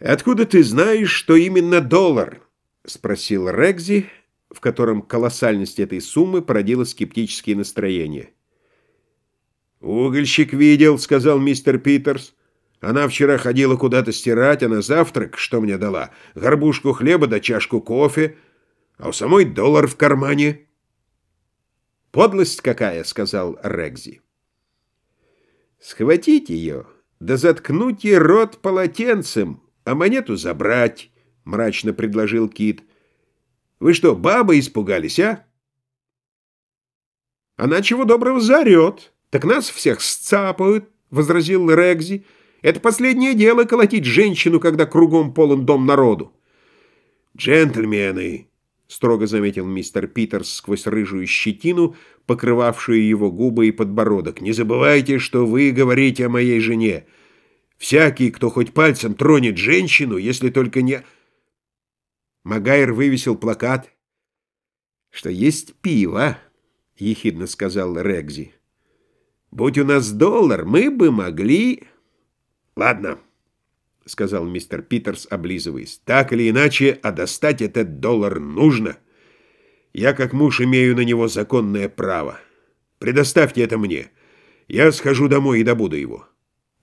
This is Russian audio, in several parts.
«Откуда ты знаешь, что именно доллар?» — спросил Регзи, в котором колоссальность этой суммы породила скептические настроения. «Угольщик видел», — сказал мистер Питерс. «Она вчера ходила куда-то стирать, а на завтрак что мне дала? Горбушку хлеба да чашку кофе, а у самой доллар в кармане». «Подлость какая», — сказал Регзи. «Схватить ее, да заткнуть ей рот полотенцем», а монету забрать, — мрачно предложил Кит. Вы что, бабы испугались, а? Она чего доброго зарет, так нас всех сцапают, — возразил Регзи. Это последнее дело колотить женщину, когда кругом полон дом народу. Джентльмены, — строго заметил мистер Питерс сквозь рыжую щетину, покрывавшую его губы и подбородок, — не забывайте, что вы говорите о моей жене. Всякий, кто хоть пальцем тронет женщину, если только не... Магайр вывесил плакат, что есть пиво, — ехидно сказал Регзи. Будь у нас доллар, мы бы могли... Ладно, — сказал мистер Питерс, облизываясь. Так или иначе, а достать этот доллар нужно. Я, как муж, имею на него законное право. Предоставьте это мне. Я схожу домой и добуду его.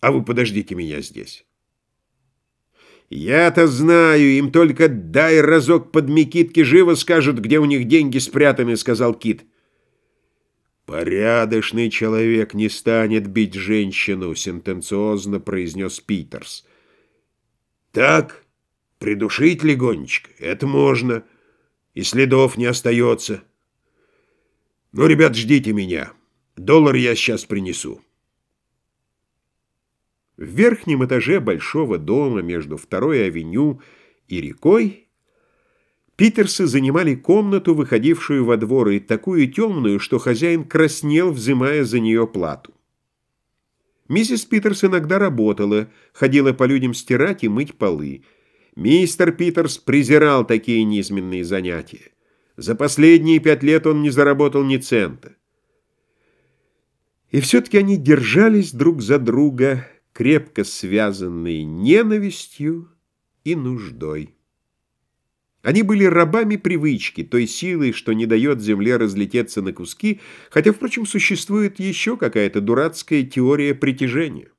А вы подождите меня здесь. Я-то знаю, им только дай разок под Микитки живо скажут, где у них деньги спрятаны, сказал Кит. Порядочный человек не станет бить женщину, сентенциозно произнес Питерс. Так, придушить легонечко, это можно, и следов не остается. Ну, ребят, ждите меня. Доллар я сейчас принесу. В верхнем этаже большого дома между второй авеню и рекой Питерсы занимали комнату, выходившую во двор, и такую темную, что хозяин краснел, взимая за нее плату. Миссис Питерс иногда работала, ходила по людям стирать и мыть полы. Мистер Питерс презирал такие низменные занятия. За последние пять лет он не заработал ни цента. И все-таки они держались друг за друга, крепко связанные ненавистью и нуждой. Они были рабами привычки, той силы, что не дает земле разлететься на куски, хотя, впрочем, существует еще какая-то дурацкая теория притяжения.